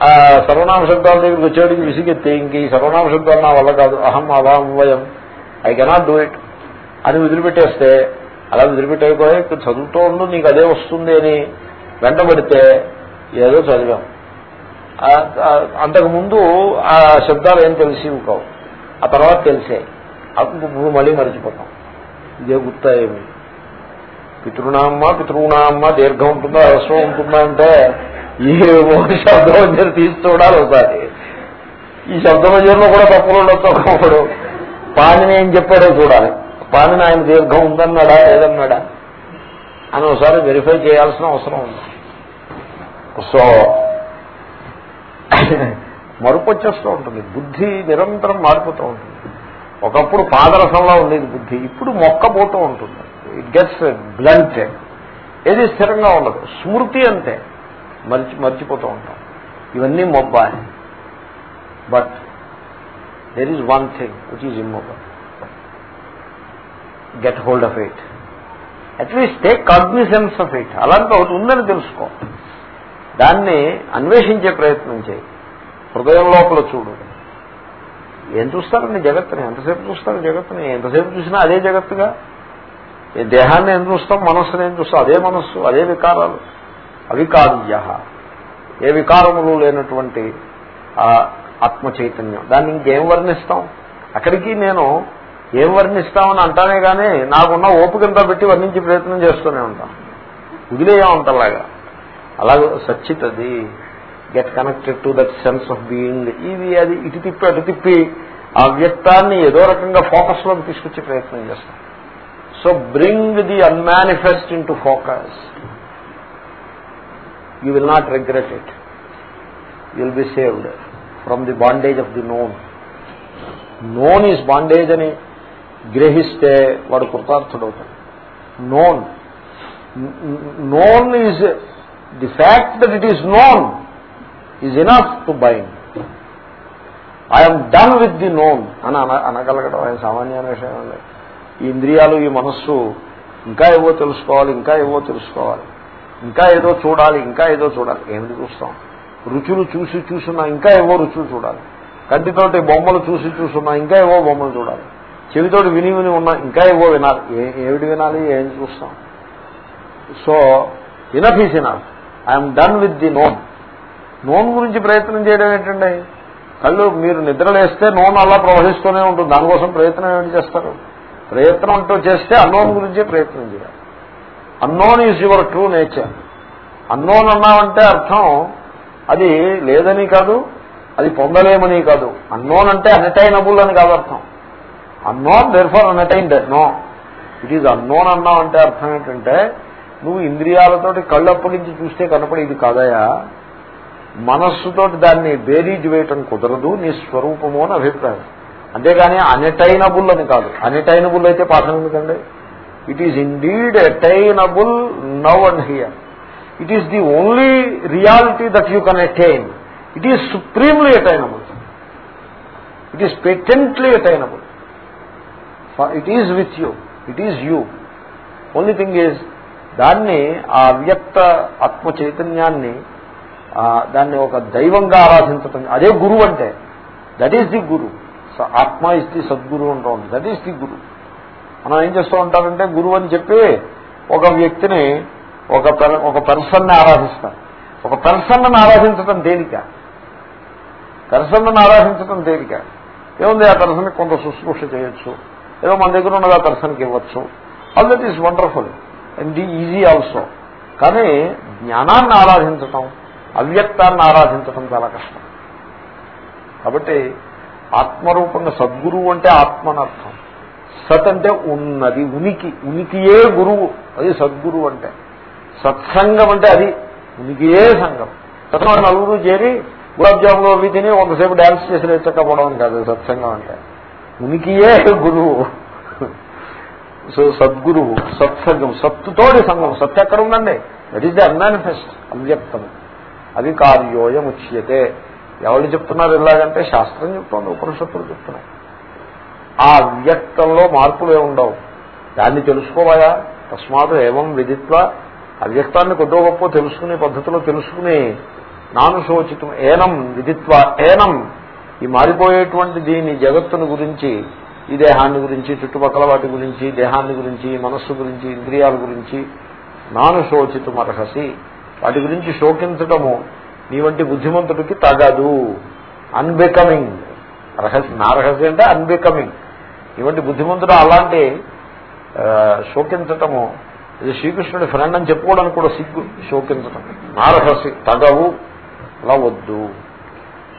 ఆ సర్వనామ శబ్దాల దగ్గరికి వచ్చేటికి విసిగెత్తి ఇంక ఈ సర్వనామ శబ్దాలు నా వల్ల కాదు. అహం అవాం వయం ఐ కెనాట్ డూ ఇట్. అని వదిలిపెట్టేస్తే అలా వదిలిపెట్టేపోయి చదువుతూ ఉండు నీకు అదే వస్తుంది అని వెంటబడితే ఏదో చదివాం. అంతకుముందు ఆ శబ్దాలు ఏం తెలిసివి కావు. ఆ తర్వాత తెలిసాయి అప్పుడు మళ్ళీ మర్చిపోతాం. ఇదే గుర్తా ఏమి? పితృనామ్మ పితృనామ్మ దీర్ఘం ఉంటుందా హ్రస్వం ఉంటుందా అంటే ఈ శబ్దమంజరి తీసి చూడాలి ఒకసారి. ఈ శబ్దమంజరిలో కూడా తప్పులు ఉండొచ్చు ఒకప్పుడు పాణిని ఏం చెప్పాడో చూడాలి. పాణిని ఆయన దీర్ఘం ఉందన్నాడా లేదన్నాడా? అని ఒకసారి వెరిఫై చేయాల్సిన అవసరం ఉంది. సో మరుపు వచ్చేస్తూ ఉంటుంది. బుద్ధి నిరంతరం మారిపోతూ ఉంటుంది. ఒకప్పుడు పాదరసంలో ఉండేది బుద్ధి. ఇప్పుడు మొక్కపోతూ ఉంటుంది. ఇట్ గెట్స్ బ్లంట్ ఏది స్థిరంగా ఉండదు. స్మృతి అంతే. మర్చి మర్చిపోతూ ఉంటాం. ఇవన్నీ మొబ్బాయి. But there is one thing which is immobile get hold of it at least take cognisance of it అలాంటి ఒకటి ఉందని తెలుసుకో. దాన్ని అన్వేషించే ప్రయత్నం చేయి. హృదయం లోపల చూడు. ఏం చూస్తారండి జగత్తుని? ఎంతసేపు చూస్తారు జగత్తుని? ఎంతసేపు చూసినా అదే జగత్తుగా? ఈ దేహాన్ని ఏం చూస్తాం? మనస్సుని ఏం చూస్తాం? అదే మనస్సు అదే వికారాలు. అవికార్య ఏ వికారములు లేనటువంటి ఆ ఆత్మ చైతన్యం. దాన్ని ఇంకేం వర్ణిస్తాం? అక్కడికి నేను ఏం వర్ణిస్తామని అంటానే కానీ నాకున్న ఓపికంతా పెట్టి వర్ణించే ప్రయత్నం చేస్తూనే ఉంటాను వదిలేయం అంతలాగా అలాగే సచ్చిత్ అది get connected to that sense of being ఇది అది ఇటు తిప్పి అటు తిప్పి ఆ వ్యక్తాన్ని ఏదో రకంగా ఫోకస్లోకి తీసుకొచ్చే ప్రయత్నం చేస్తాం. So bring the unmanifest into focus you will not regret it you will be saved from the bondage of the known known is bondage అని గ్రహిస్తే వాడు కృతార్థుడవుతాడు. Known known is the fact that it is known is enough to bind I'm done with the known అని అన అనగలగడం ఆయన సామాన్యమైన విషయం ఈ ఇంద్రియాలు ఈ మనస్సు ఇంకా ఏవో తెలుసుకోవాలి ఇంకా ఏవో తెలుసుకోవాలి. ఇంకా ఏదో చూడాలి ఇంకా ఏదో చూడాలి. ఏమిటి చూస్తాం? రుచులు చూసి చూసున్నా ఇంకా ఏవో రుచులు చూడాలి. కంటితోటి బొమ్మలు చూసి చూసున్నా ఇంకా ఏవో బొమ్మలు చూడాలి. చెవితోటి విని విని ఉన్నా ఇంకా ఏవో వినాలి. ఏమిటి వినాలి? ఏం చూస్తాం? So enough is enough I'm done with the known. Known గురించి ప్రయత్నం చేయడం ఏంటండి? కళ్ళు మీరు నిద్రలేస్తే నోన్ అలా ప్రవహిస్తూనే ఉంటుంది. దానికోసం ప్రయత్నం ఏమిటి చేస్తారు? ప్రయత్నం అంటూ చేస్తే అన్నోన్ గురించే ప్రయత్నం చేయాలి. Unknown is your true nature. Unknown అన్నామంటే అర్థం అది లేదని కాదు అది పొందలేమని కాదు. అన్నోన్ అంటే అనటైనబుల్ అని కాదు అర్థం. Unknown therefore unattained no. It is unknown అన్నామంటే అర్థం ఏంటంటే నువ్వు ఇంద్రియాలతోటి నుంచి చూస్తే కనపడేది కాదయా? మనస్సుతోటి దాన్ని బేరీజ్ వేయటం కుదరదు నీ స్వరూపము అని అభిప్రాయం. అంతేగాని అనటైనబుల్ అని కాదు. అనటైనబుల్ అయితే పాఠం ఎందుకండి? It is indeed attainable now and here it is the only reality that you can attain it is supremely attainable it is patently attainable it is with you it is you only thing is దాన్ని ఆ అవ్యక్త ఆత్మ చైతన్యాన్ని దాన్ని ఒక దైవంగా ఆరాధించటం. అదే గురువు అంటే దట్ ఈస్ ది గురు ఆత్మ ఇస్ ది సద్గురు అంటూ ఉంటుంది దట్ ఈస్ ది గురు మనం ఏం చేస్తూ ఉంటారంటే గురువు అని చెప్పి ఒక వ్యక్తిని ఒక ఒక పెర్సన్ని ఆరాధిస్తారు. ఒక పెర్సన్ను ఆరాధించటం తేలిక పెర్సన్ను ఆరాధించటం తేలిక ఏముంది ఆ పెర్సన్కి కొంత శుశ్రూష చేయొచ్చు. ఏదో మన దగ్గర ఉన్నది ఆ పెర్సన్కి ఇవ్వచ్చు. All that is wonderful and easy also కానీ జ్ఞానాన్ని ఆరాధించటం అవ్యక్తాన్ని ఆరాధించటం చాలా కష్టం. కాబట్టి ఆత్మరూపంగా సద్గురువు అంటే ఆత్మనర్థం. సత్ అంటే ఉన్నది ఉనికి ఉనికియే గురువు. అది సద్గురువు అంటే. సత్సంగం అంటే అది ఉనికియే సంఘం. తర్వాత నలుగురు చేరి గులాబ్ జాములు అవి తిని ఒకసేపు డ్యాన్స్ చేసి లేచకపోవడం కాదు సత్సంగం అంటే. ఉనికియే గురువు. సో సద్గురువు సత్సంగం సత్తుతోడి సంఘం సత్తు ఎక్కడ ఉందండి? దట్ ఈస్ ది అన్మానిఫెస్ట్ అవ్యక్తం అది కార్యోయం ఉచ్యతే ఎవరు చెప్తున్నారు ఇలాగంటే శాస్త్రం చెప్తోంది ఉపనిషత్తులు చెప్తున్నాయి. ఆ అవ్యక్తంలో మార్పులు ఉండవు. దాన్ని తెలుసుకోవాలా? తస్మాత్ ఏవం విధిత్వ అవ్యక్తాన్ని కొద్దో గొప్ప తెలుసుకునే పద్ధతిలో తెలుసుకుని నానుశోచితం ఏనం విధిత్వ ఏనం. ఈ మారిపోయేటువంటి దీని జగత్తును గురించి ఈ దేహాన్ని గురించి చుట్టుపక్కల వాటి గురించి దేహాన్ని గురించి మనస్సు గురించి ఇంద్రియాల గురించి నాను శోచితం అర్హసి. వాటి గురించి శోకించటము నీ వంటి బుద్ధిమంతుడికి తగదు. అన్బికమింగ్ రహస్య నా రహస్యం అంటే అన్బికమింగ్ ఇవంటి బుద్ధిమంతుడు అలాంటి శోకించటము ఇది శ్రీకృష్ణుడి ఫ్రెండ్ అని చెప్పుకోవడానికి కూడా సిగ్గు శోకించటం. నా రహస్య తగవు అలా వద్దు.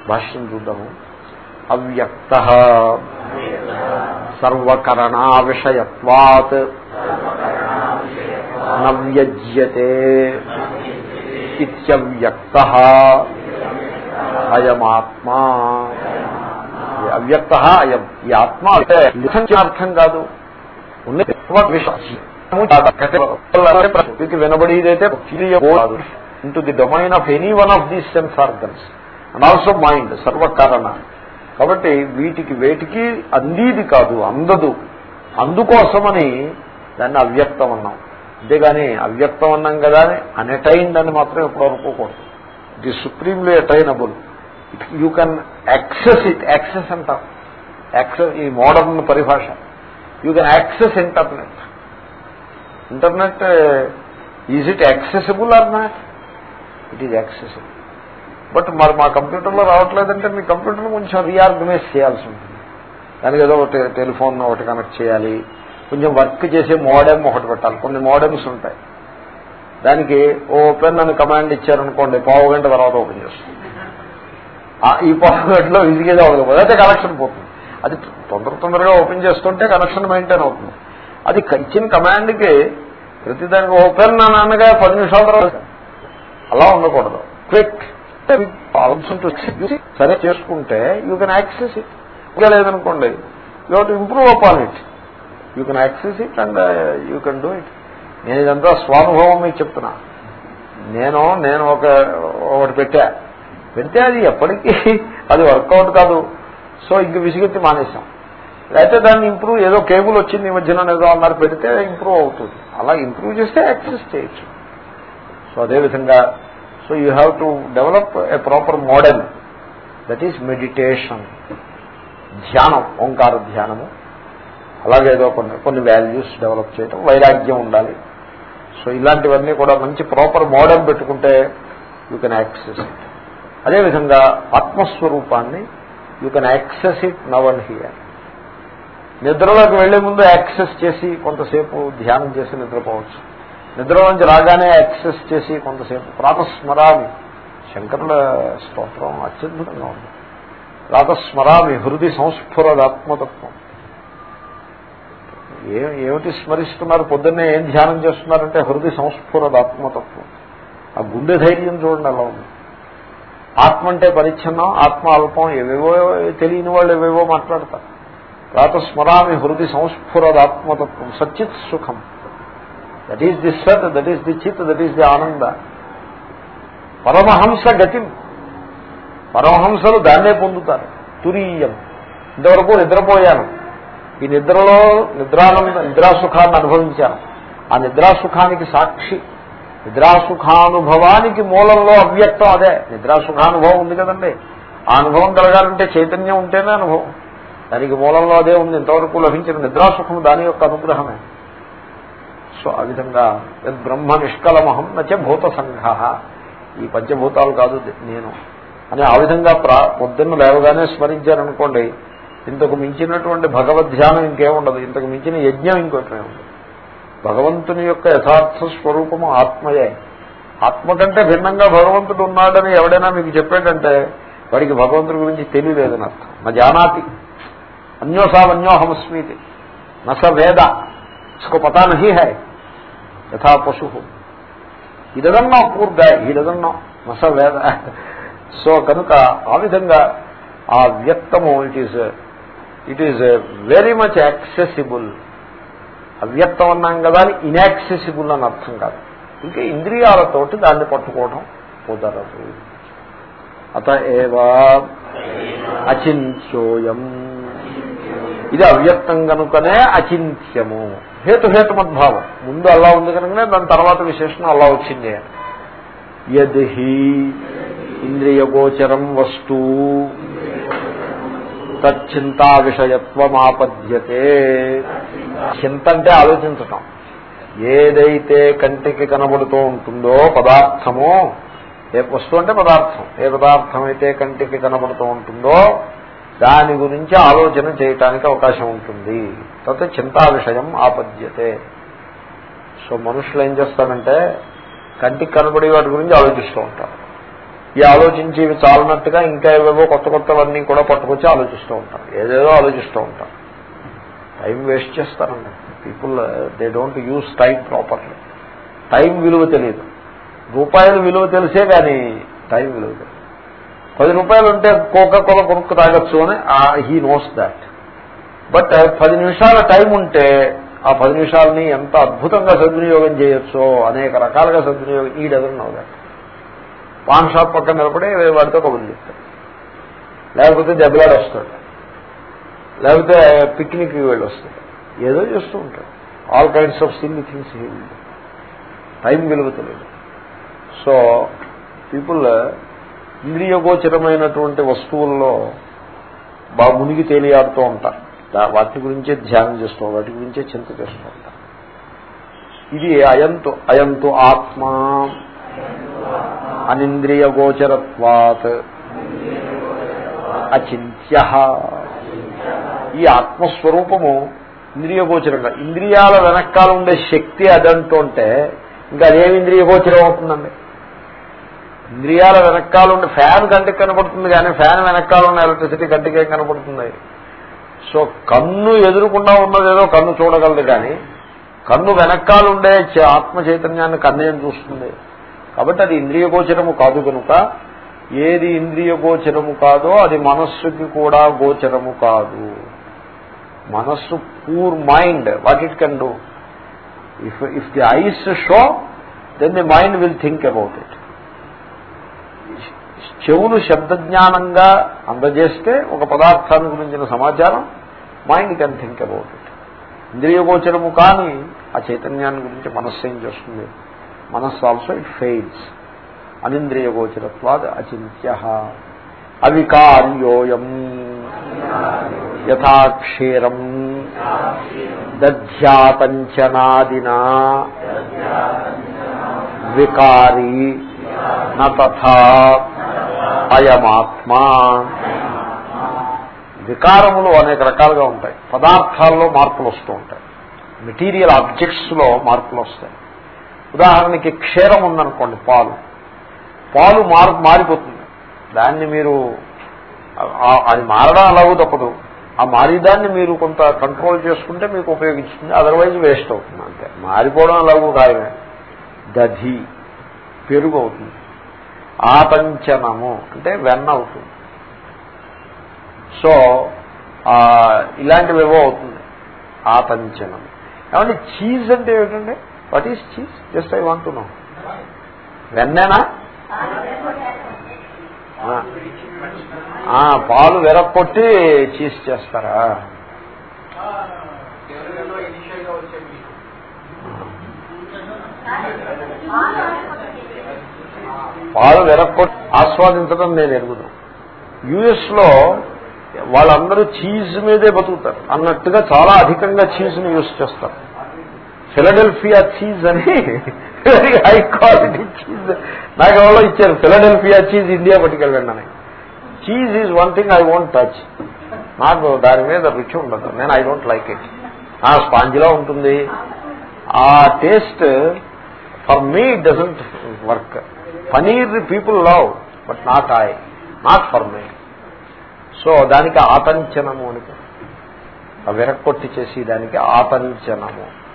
భాష్యం చూద్దాము. అవ్యక్త. సర్వకరణా విషయత్వాత్ నవ్యజ్యతే ఇత్యవ్యక్త. అయమాత్మా. అవ్యక్త అయం. ఈ ఆత్మ అంటే అర్థం కాదు. ప్రకృతికి వినబడేదైతే కాదు. Into the domain of any one of these sense organs and also mind సర్వకారణ. కాబట్టి వీటికి వేటికి అందేది కాదు అందదు. అందుకోసమని దాన్ని అవ్యక్తం అన్నాం అంతేగాని అవ్యక్తం అన్నాం కదా అని అనటైండ్ అని మాత్రం ఎప్పుడు అనుకోకూడదు. It is supremely attainable you can access it access అంటాం. యాక్సెస్ ఈ మోడర్న్ పరిభాష. You can access internet internet is it accessible or not it is accessible but మరి మా కంప్యూటర్లో రావట్లేదంటే మీ కంప్యూటర్ కొంచెం రీఆర్గనైజ్ చేయాల్సి ఉంటుంది. దానికి ఏదో ఒకటి టెలిఫోన్ ఒకటి కనెక్ట్ చేయాలి. కొంచెం వర్క్ చేసే మోడెమ్ ఒకటి పెట్టాలి. కొన్ని మోడెమ్స్ ఉంటాయి. దానికి ఓపెన్ అని కమాండ్ ఇచ్చారనుకోండి పావు గంట తర్వాత ఓపెన్ చేస్తుంది. ఈ పావు గంటలో విజిగేది అవ్వకపోతే అయితే కనెక్షన్ పోతుంది. అది తొందర తొందరగా ఓపెన్ చేస్తుంటే కనెక్షన్ మెయింటైన్ అవుతుంది. అది ఇచ్చిన కమాండ్కి ప్రతిదానికి ఓపెన్ అని అనగా పది నిమిషాల తర్వాత అలా ఉండకూడదు. క్విక్. సరే చేసుకుంటే యూ కెన్ యాక్సెస్ ఇట్ ఇంకా లేదనుకోండి you to improve upon it you can access it and you can do it నేను ఇదంతా స్వానుభవం మీకు చెప్తున్నా. నేను నేను ఒక ఒకటి పెట్టా. పెడితే అది ఎప్పటికీ అది వర్కౌట్ కాదు. సో ఇంక విసిగెత్తి మానేశాం. లేకపోతే దాన్ని ఇంప్రూవ్ ఏదో కేబుల్ వచ్చింది ఈ మధ్యన ఏదో అన్నారు పెడితే ఇంప్రూవ్ అవుతుంది. అలా ఇంప్రూవ్ చేస్తే యాక్సెస్ చేయొచ్చు. సో అదేవిధంగా so you have to develop a proper model that is meditation ధ్యానం ఓంకార ధ్యానము అలాగే ఏదో కొన్ని కొన్ని వాల్యూస్ డెవలప్ చేయటం వైరాగ్యం ఉండాలి. సో ఇలాంటివన్నీ కూడా మంచి ప్రాపర్ మోడల్ పెట్టుకుంటే యూ కెన్ యాక్సెస్ ఇట్ అదేవిధంగా ఆత్మస్వరూపాన్ని you can access it now and here నిద్రలోకి వెళ్ళే ముందు యాక్సెస్ చేసి కొంతసేపు ధ్యానం చేసి నిద్రపోవచ్చు. నిద్ర నుంచి రాగానే యాక్సెస్ చేసి కొంతసేపు. ప్రాతస్మరామి శంకరుల స్తోత్రం అత్యద్భుతంగా ఉంది. ప్రాతస్మరామి హృది సంస్ఫురదాత్మతత్వం. ఏమిటి స్మరిస్తున్నారు? పొద్దున్నే ఏం ధ్యానం చేస్తున్నారంటే హృది సంస్ఫురదాత్మతత్వం. ఆ గుండె ధైర్యం చూడండి అలా ఉంది. ఆత్మ అంటే పరిచ్ఛన్నం ఆత్మ అల్పం ఏవేవో తెలియని వాళ్ళు ఏవేవో మాట్లాడతారు. ప్రాతస్మరామి హృది సంస్ఫురదాత్మతత్వం సచిత్ సుఖం. దట్ ఈస్ ది సత్ దట్ ఈస్ ది చిత్ దట్ ఈస్ ది ఆనంద పరమహంస గతి పరమహంసలు దాన్నే పొందుతారు తురీయం ఇంతవరకు నిద్రపోయాను ఈ నిద్రలో నిద్రానంద నిద్రాసుఖాన్ని అనుభవించాను ఆ నిద్రాసుఖానికి సాక్షి నిద్రాసుఖానుభవానికి మూలంలో అవ్యక్తం అదే నిద్రాసుఖానుభవం ఉంది కదండి ఆ అనుభవం కలగాలంటే చైతన్యం ఉంటేనే అనుభవం దానికి మూలంలో అదే ఉంది ఇంతవరకు లభించిన నిద్రాసుఖం దాని యొక్క అనుగ్రహమే సో ఆ విధంగా బ్రహ్మ నిష్కలమహం నచ భూత సంఘ ఈ పంచభూతాలు కాదు నేను. అని ఆ విధంగా ప్రా పొద్దున్న లేవగానే స్మరించారనుకోండి ఇంతకు మించినటువంటి భగవద్ ధ్యానం ఇంకేముండదు. ఇంతకు మించిన యజ్ఞం ఇంకోటమే ఉండదు భగవంతుని యొక్క యథార్థ స్వరూపము ఆత్మయే. ఆత్మ కంటే భిన్నంగా భగవంతుడు ఉన్నాడని ఎవడైనా మీకు చెప్పాడంటే వాడికి భగవంతుడి గురించి తెలియలేదని అర్థం. నా జానాతి. అన్యోసావన్యోహమస్మీతి నస వేద. ఇసుకో పతా నహి హై. యథా పశు. ఈ డజన్ పూర్గ ఈ మస వేద. సో కనుక ఆ విధంగా ఆ వ్యక్తము it is it is very much accessible అవ్యక్తం అన్నాం కదా అని ఇన్యాక్సెసిబుల్ అని అర్థం కాదు. ఇంకా ఇంద్రియాలతోటి దాన్ని పట్టుకోవడం కుదరదు. అత ఏవా అచింత్యోయం ఇది అవ్యక్తం కనుకనే అచింత్యము. హేతుహేతుమద్భావం. ముందు అలా ఉంది కనుకనే దాని తర్వాత విశేషణం అలా వచ్చింది. యది ఇంద్రియగోచరం వస్తు తచ్చింతా విషయత్వమాపద్యతే చింత అంటే ఆలోచించటం. ఏదైతే కంటికి కనబడుతూ ఉంటుందో పదార్థము ఏ వస్తువు అంటే పదార్థం. ఏ పదార్థం అయితే కంటికి కనబడుతూ ఉంటుందో దాని గురించి ఆలోచన చేయటానికి అవకాశం ఉంటుంది. తర్వాత చింతా విషయం ఆపద్యతే. సో మనుషులు ఏం చేస్తారంటే కంటికి కనబడే వాటి గురించి ఆలోచిస్తూ ఉంటారు. ఈ ఆలోచించి ఇవి చాలన్నట్టుగా ఇంకా ఏవేవో కొత్త కొత్తవన్నీ కూడా పట్టుకొచ్చి ఆలోచిస్తూ ఉంటారు. ఏదేదో ఆలోచిస్తూ ఉంటారు. టైం వేస్ట్ చేస్తారండి. People they don't use time properly. Time విలువ తెలియదు. రూపాయలు విలువ తెలిసే కానీ టైం విలువ తెలియదు. పది రూపాయలు ఉంటే కోక కొల కొనుక్కు తాగొచ్చు అని హీ నోస్ దాట్ బట్ పది నిమిషాల టైం ఉంటే ఆ పది నిమిషాలని ఎంత అద్భుతంగా సద్వినియోగం చేయొచ్చో అనేక రకాలుగా సద్వినియోగం ఈ doesn't know that paan shop పక్కన నిలబడి వాడితో కబుర్లు చెప్తాడు. లేకపోతే దెబ్బలాడు వస్తాడు లేకపోతే పిక్నిక్ వెళ్ళి వస్తాడు ఏదో చేస్తూ ఉంటాడు. All kinds of silly things time విలువ తెలియదు. సో పీపుల్ ఇంద్రియగోచరమైనటువంటి వస్తువుల్లో బాగా మునిగి తేలియాడుతూ ఉంటారు వాటి గురించే ధ్యానం చేస్తూ వాటి గురించే చింత చేస్తూ ఉంటారు ఇది అయంతు అయంతు ఆత్మ అనింద్రియగోచరత్వాత్ అచింత్య. ఈ ఆత్మస్వరూపము ఇంద్రియగోచరంగా ఇంద్రియాల వెనకాల ఉండే శక్తి అదంటుంటే ఇంకా అదేమి ఇంద్రియగోచరం అవుతుందండి? ఇంద్రియాల వెనకాల ఉండే ఫ్యాన్ కంటికి కనపడుతుంది కానీ ఫ్యాన్ వెనకాల ఉన్న ఎలక్ట్రిసిటీ కంటికి ఏం కనపడుతుంది? సో కన్ను ఎదురుకుండా ఉన్నదేదో కన్ను చూడగలదు కానీ కన్ను వెనకాల ఉండే ఆత్మ చైతన్యాన్ని కన్నేం చూస్తుంది. కాబట్టి అది ఇంద్రియ గోచరము కాదు కనుక ఏది ఇంద్రియ గోచరము కాదో అది మనస్సుకి కూడా గోచరము కాదు. మనస్సు poor mind what it can do. If if the eyes show then the mind will think about it. చెవులు శబ్దజ్ఞానంగా అందజేస్తే ఒక పదార్థాన్ని గురించిన సమాచారం mind can think about it ఇంద్రియగోచరము కానీ ఆ చైతన్యాన్ని గురించి మనస్సు ఏం చేస్తుంది? మనస్సు ఆల్సో ఇట్ ఫెయిల్స్ అనింద్రియగోచరత్వాద్ అచింత్య. అవికార్యోయం. యథాక్షీరం. దధ్యాతంచనాదినా. వికారీ. నథా అయమాత్మా వికారములు అనేక రకాలుగా ఉంటాయి. పదార్థాల్లో మార్పులు వస్తూ ఉంటాయి. మెటీరియల్ ఆబ్జెక్ట్స్లో మార్పులు వస్తాయి. ఉదాహరణకి క్షీరం ఉందనుకోండి పాలు. పాలు మారు మారిపోతుంది. దాన్ని మీరు అది మారడం అలాగూ తప్పదు ఆ మారిదాన్ని మీరు కొంత కంట్రోల్ చేసుకుంటే మీకు ఉపయోగిస్తుంది. అదర్వైజ్ వేస్ట్ అవుతుంది అంతే. మారిపోవడం అలాగూ కాయమే దధి. పెరుగు అవుతుంది ఆతంచనము అంటే వెన్న అవుతుంది. సో ఇలాంటివేవో అవుతుంది. ఆతంచనం ఏమంటే చీజ్ అంటే ఏమిటండి? What is cheese just I want know వెన్నేనా? పాలు వెరక్కొట్టి చీజ్ చేస్తారా? పాలు వెరక్కొట్టి ఆస్వాదించడం నేను ఎరుగుదాం యుఎస్లో వాళ్ళందరూ చీజ్ మీదే బతుకుతారు. అన్నట్టుగా చాలా అధికంగా చీజ్ని యూజ్ చేస్తారు. ఫిలడెల్ఫియా చీజ్ అని వెరీ హై క్వాలిటీ చీజ్. నాకు ఎవరో ఇచ్చారు ఫిలడెల్ఫియా చీజ్ ఇండియా పట్టుకెళ్ళండి అని. Cheese is one thing I won't touch. నాకు దాని మీద రుచి ఉండదు. నేను ఐ డోంట్ లైక్ ఇట్. ఆ స్పాంజిలా ఉంటుంది. ఆ taste for me doesn't work paneer people love but not I not for me so దానికి ఆతంచనము అని విరక్కొట్టి చేసి దానికి ఆతంచనము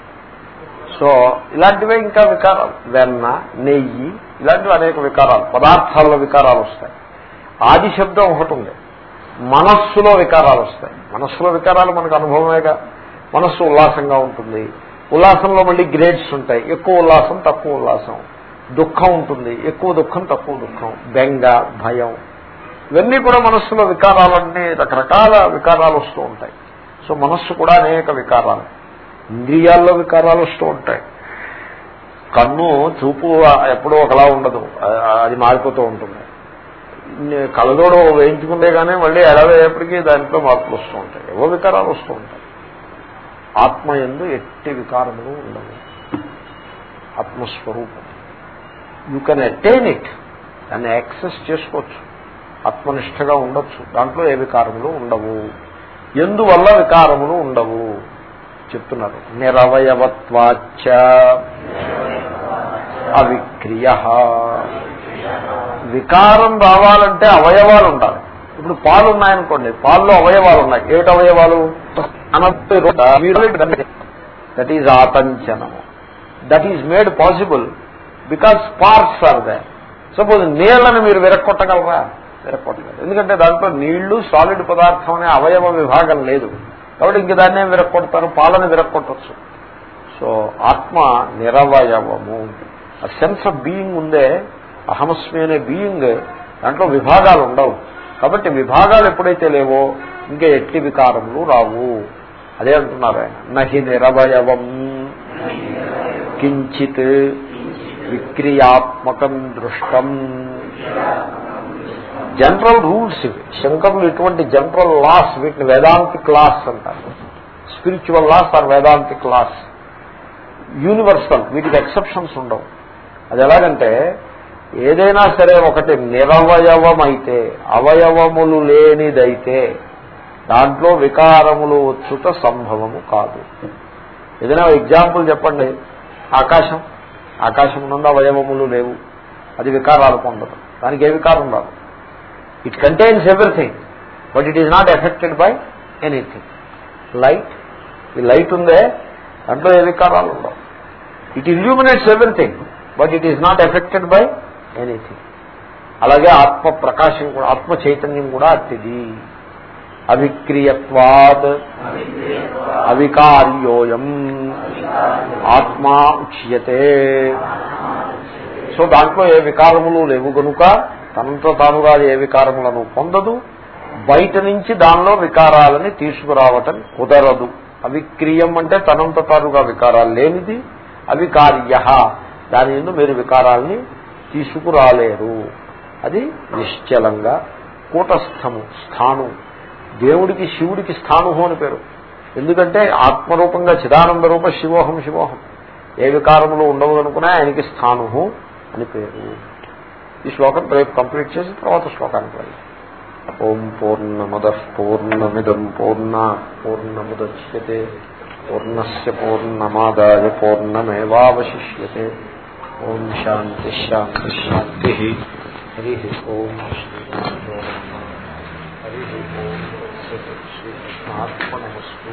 సో ఇలాంటివే ఇంకా వికారాలు. వెన్న నెయ్యి ఇలాంటివి అనేక వికారాలు. పదార్థాల్లో వికారాలు వస్తాయి. ఆది శబ్దం ఒకటి ఉంది. మనస్సులో వికారాలు వస్తాయి. మనస్సులో వికారాలు మనకు అనుభవమేగా. మనస్సు ఉల్లాసంగా ఉంటుంది. ఉల్లాసంలో మళ్ళీ గ్రేడ్స్ ఉంటాయి. ఎక్కువ ఉల్లాసం తక్కువ ఉల్లాసం. దుఃఖం ఉంటుంది. ఎక్కువ దుఃఖం తక్కువ దుఃఖం. బెంగ భయం. ఇవన్నీ కూడా మనస్సులో వికారాలన్నీ రకరకాల వికారాలు వస్తూ ఉంటాయి. సో మనస్సు కూడా అనేక వికారాలు. ఇంద్రియాల్లో వికారాలు వస్తూ ఉంటాయి. కన్ను చూపు ఎప్పుడూ ఒకలా ఉండదు. అది మారిపోతూ ఉంటుంది. కళ్ళదోడు వేయించుకుంటే కానీ మళ్ళీ ఎడవేపటికి దాంట్లో మార్పులు వస్తూ ఉంటాయి. ఏవో వికారాలు వస్తూ ఉంటాయి. ఆత్మ ఎందు ఎట్టి వికారములు ఉండవు. ఆత్మస్వరూపం. యూ కెన్ అటైన్ ఇట్ దాన్ని యాక్సెస్ చేసుకోవచ్చు. ఆత్మనిష్టగా ఉండొచ్చు. దాంట్లో ఏ వికారములు ఉండవు. ఎందువల్ల వికారములు ఉండవు? చెప్తున్నారు. నిరవయవత్వాచ అవిక్రియ. వికారం రావాలంటే అవయవాలు ఉండాలి. ఇప్పుడు పాలు ఉన్నాయనుకోండి పాల్లో అవయవాలు ఉన్నాయి. ఏమిటి అవయవాలు? That is ఆతంచనము that is made possible because sparks are they suppose నీళ్ళను మీరు విరక్కొట్టగలరా? విరక్కొట్టగలరు ఎందుకంటే దాంట్లో నీళ్ళు సాలిడ్ పదార్థం అనే అవయవ విభాగం లేదు. కాబట్టి ఇంక దాన్నే విరక్కొడతారు పాలను విరక్కొట్టచ్చు. సో ఆత్మ నిరవయవము. ఆ సెన్స్ ఆఫ్ బీయింగ్ ఉందే అహమస్మి అనే బీయింగ్ దాంట్లో విభాగాలు ఉండవు. కాబట్టి విభాగాలు ఎప్పుడైతే లేవో ఇంకా ఎట్టి వికారములు రావు. అదే అంటున్నారు ఆయన. నహి నిరవయవం. కించిత్ విక్రియాత్మకం దృష్టం. జనరల్ రూల్స్ ఇవి. శంకరులు ఇటువంటి జనరల్ లాస్ వీటిని వేదాంతిక్ లాస్ అంటారు. Spiritual laws are Vedantic laws. Universal వీటికి ఎక్సెప్షన్స్ ఉండవు. అది ఎలాగంటే ఏదైనా సరే ఒకటి నిరవయవమైతే అవయవములు లేనిదైతే దాంట్లో వికారములు వచ్చుట సంభవము కాదు. ఏదైనా ఎగ్జాంపుల్ చెప్పండి. ఆకాశం. ఆకాశం నుండి అవయవములు లేవు. అది వికారాలు పొందదు. దానికి ఏ వికారం రాదు. It contains everything but it is not affected by anything light ఈ లైట్ ఉందే దాంట్లో ఏ వికారాలు ఉండవు. It illuminates everything but it is not affected by anything అలాగే ఆత్మ ప్రకాశం కూడా ఆత్మ చైతన్యం కూడా అట్టిది అవిక్రియత్వాత్ అవికార్యోయం. ఆత్మా ఉచ్యతే సో దాంట్లో ఏ వికారములు లేవు గనుక తనంత తానుగా ఏ వికారములను పొందదు. బయట నుంచి దానిలో వికారాలని తీసుకురావటం కుదరదు. అవిక్రియం అంటే తనంత తానుగా వికారాలు లేనిది. అవికార్య. దాని నుండి మీరు వికారాలని తీసుకురాలేరు. అది నిశ్చలంగా కూటస్థము స్థానం దేవుడికి శివుడికి స్థానుహం అని పేరు. ఎందుకంటే ఆత్మరూపంగా చిదానంద రూప శివోహం శివోహం. ఏ వికారములు ఉండవు అనుకున్నా ఆయనకి స్థానుహు అని పేరు. ఈ శ్లోకం రేపు కంప్లీట్ చేసి తర్వాత శ్లోకానికి వెళ్ళి ఓం పూర్ణమద పూర్ణమిదం పూర్ణ పూర్ణముద్యతే పూర్ణస్ పూర్ణమాదాయ పూర్ణమేవాశిష్యే ఓం శాంతి శాంతి శాంతి. హరి ఓం. హరి ఓం. ఆత్మనమస్తు